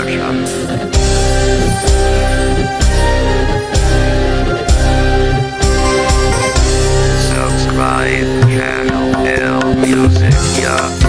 Persia. Subscribe channel L Music Yeah.